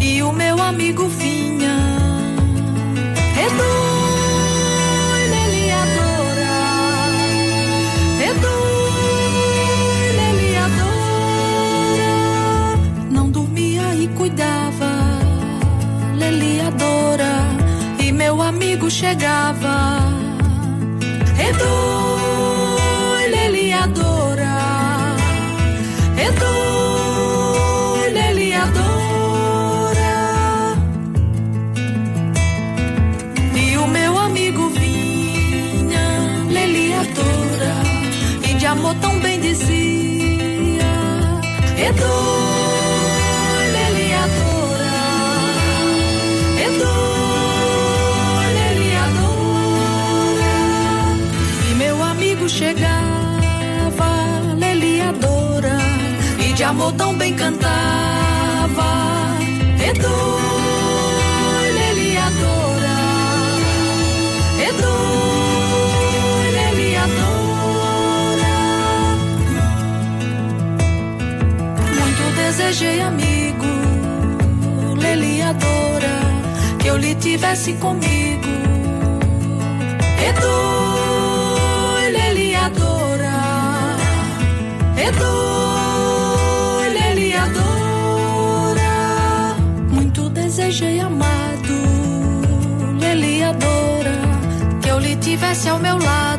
e o meu amigo vinha. É Reduz, ele é adora. É Reduz, ele adora. Não dormia e cuidava. Ele adora. E meu amigo chegava. Reduz. Amor tão bem cantava. Edolha, ele adora. Edolha, ele adora. Muito desejei, amigo, ele adora, que eu lhe tivesse comigo. Edolha, estivesse ao meu lado.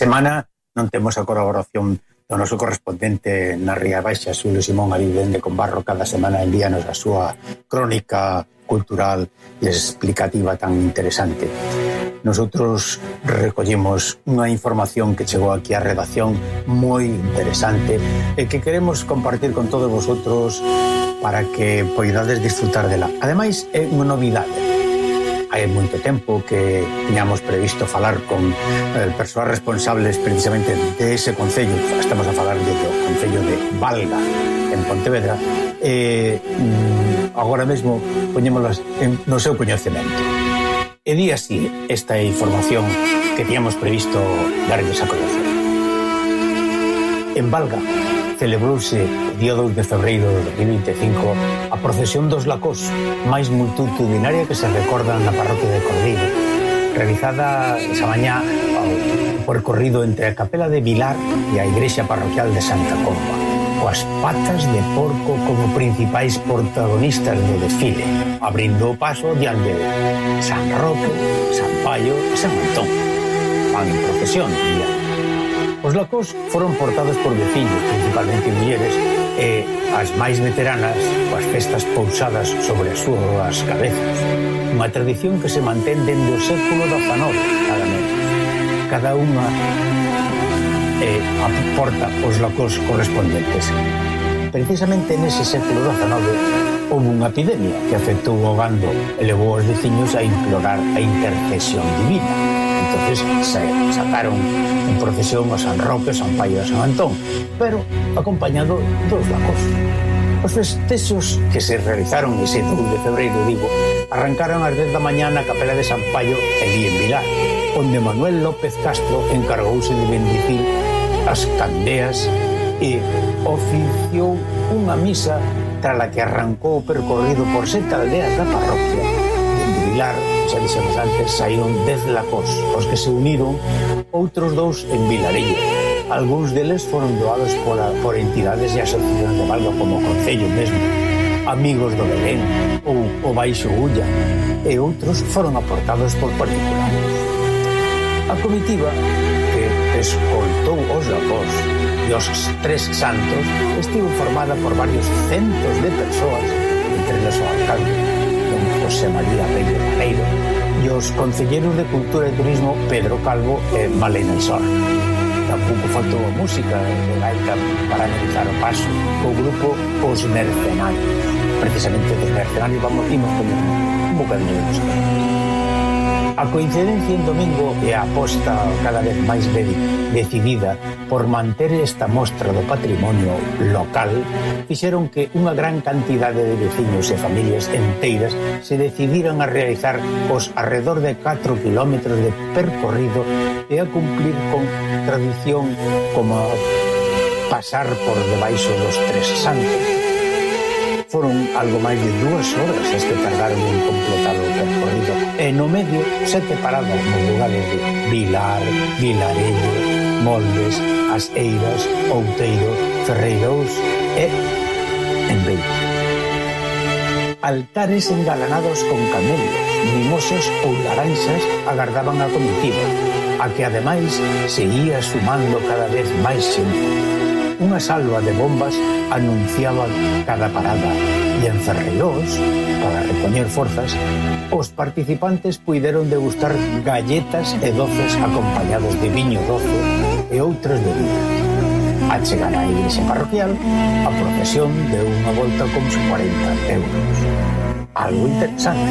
semana non temos a colaboración do noso correspondente na Ría Baixa, Xulio Simón Aridende con Barro, cada semana envíanos a súa crónica cultural e explicativa tan interesante. Nosotros recollemos unha información que chegou aquí á redacción moi interesante e que queremos compartir con todos vosotros para que poidades disfrutar dela. Ademais, é unha novidade hai moito tempo que tiñamos previsto falar con eh, persoas responsables precisamente de ese Concello, estamos a falar de, do Concello de Valga, en Pontevedra, e mm, agora mesmo poñémolas en, no seu coñecemento. E di así esta información que tiñamos previsto darles a conocer. En Valga, celebrouse o día 2 de febreiro de 2025 a procesión dos lacós máis multitudinaria que se recorda na parroquia de Cordido realizada esa mañá por corrido entre a capela de Vilar e a igrexa parroquial de Santa Comba coas patas de porco como principais protagonistas do desfile, abrindo o paso diante de San Roque, San Paio e San Antón. Van en procesión diante Os locos foron portados por veciños, principalmente mulleres, e as máis veteranas coas festas pousadas sobre as súas cabezas. Unha tradición que se mantén dende o século da XIX, cada mes. Cada unha eh, aporta os locos correspondentes. Precisamente nese século XIX houve unha epidemia que afectou o gando e levou os veciños a implorar a intercesión divina entonces se sacaron en procesión a San Roque, San Paio e San Antón, pero acompañado dos lacos. Os festexos que se realizaron ese 2 de febreiro, digo, arrancaron ás 10 da mañá na capela de San Paio e en Vilar, onde Manuel López Castro encargouse de bendicir as candeas e oficiou unha misa tras a que arrancou o percorrido por sete aldeas da parroquia Aguilar, seis semanas antes, saíron dez lacós, os que se uniron outros dous en Vilarillo. Algúns deles foron doados por, a, por entidades e asociacións de Valga como o Concello mesmo, Amigos do Belén ou o Baixo Ulla, e outros foron aportados por particulares. A comitiva que escoltou os lacós e os tres santos estivo formada por varios centos de persoas entre o alcalde José María Peio Paleiro e os concelleros de Cultura e Turismo Pedro Calvo e Malena Isor. Tampouco faltou a música eh, de gaita para analizar o paso o grupo Os Mercenarios. Precisamente dos Mercenarios vamos imos con un bocadinho de música. A coincidencia en domingo e a aposta cada vez máis decidida por manter esta mostra do patrimonio local fixeron que unha gran cantidade de veciños e familias enteiras se decidiran a realizar os arredor de 4 km de percorrido e a cumplir con tradición como pasar por debaixo dos tres santos. Foron algo máis de dúas horas as que tardaron en completar o percorrido. E no medio, sete paradas nos lugares de Vilar, Vilarello, Moldes, As Eiras, Outeiro, Ferreiros e en Beito. Altares engalanados con camelos, mimosos ou laranxas agardaban a comitiva, a que ademais seguía sumando cada vez máis xente unha salva de bombas anunciaba cada parada e en Ferreirós, para recoñer forzas, os participantes puideron degustar galletas e doces acompañados de viño doce e outras bebidas. A chegar á igrexa parroquial, a procesión deu unha volta con 40 euros. Algo interesante.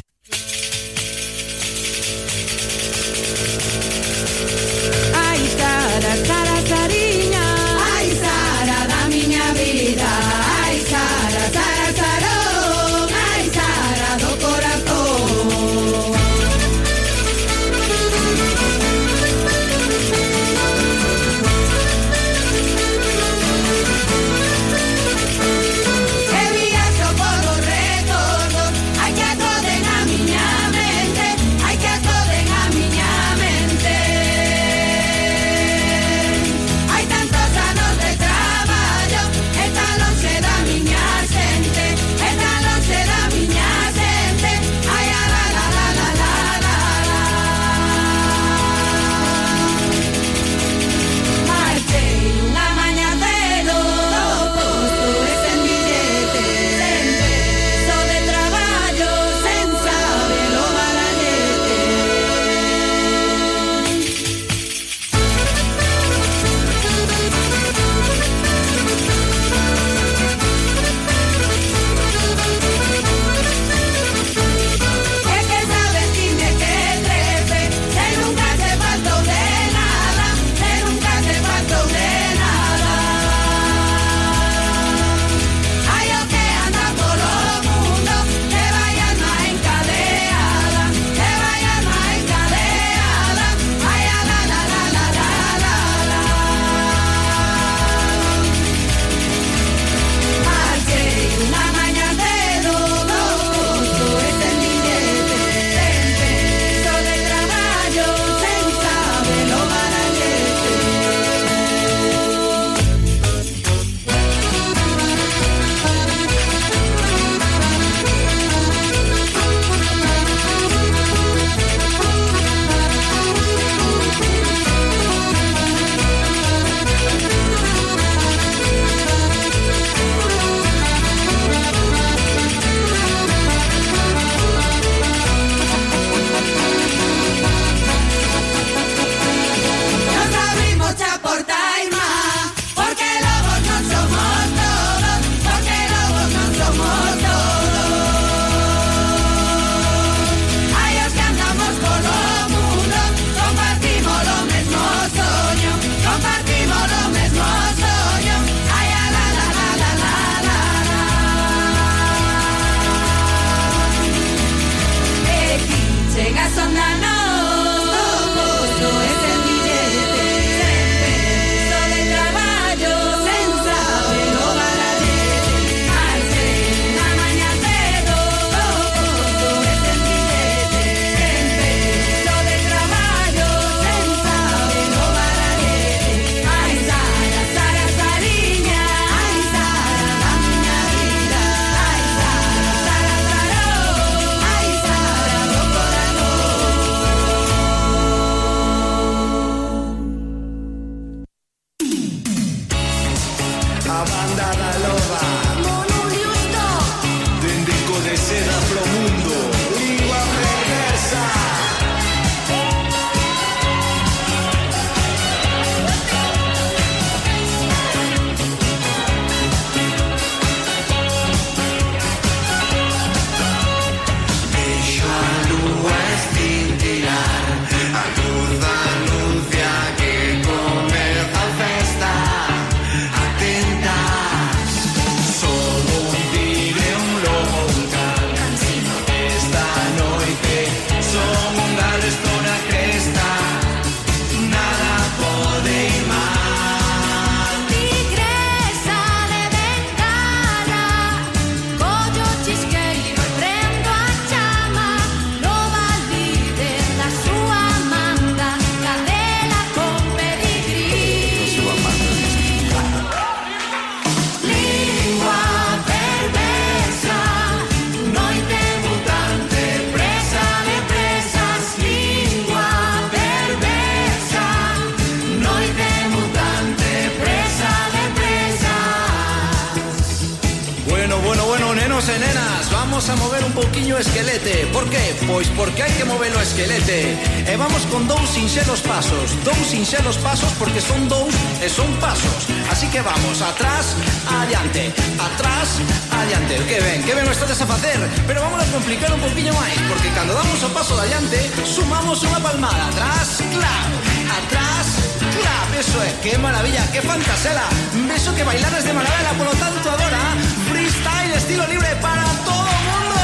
nenas, vamos a mover un pouquiño o esquelete. Por que? Pois porque hai que mover o esquelete. E vamos con dous sinxelos pasos. Dous sinxelos pasos porque son dous e son pasos. Así que vamos, atrás, adiante. Atrás, adiante. Que ben, que ben o estades a facer. Pero vamos a complicar un pouquiño máis Porque cando damos o paso de adiante Sumamos unha palmada. Atrás, clap. Atrás, clap. Eso é, que maravilla, que fantasela. Beso que bailares de maravela Por lo tanto, agora estilo libre para todo mundo.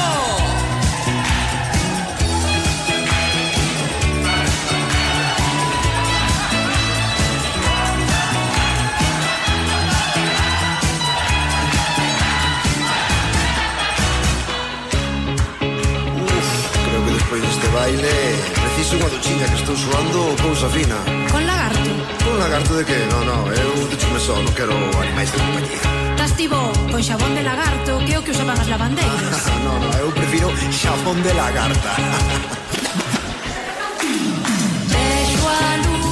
Uf, creo que despois deste baile preciso unha duchiña que estou suando cousa fina. Con lagarto? Con lagarto de que? No, no, eu duchime só, non quero animais de compañía castivou con xabón de lagarto que é o que usaban as lavandeiras. no, no, eu prefiro xabón de lagarta. Vexo a luz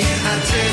I take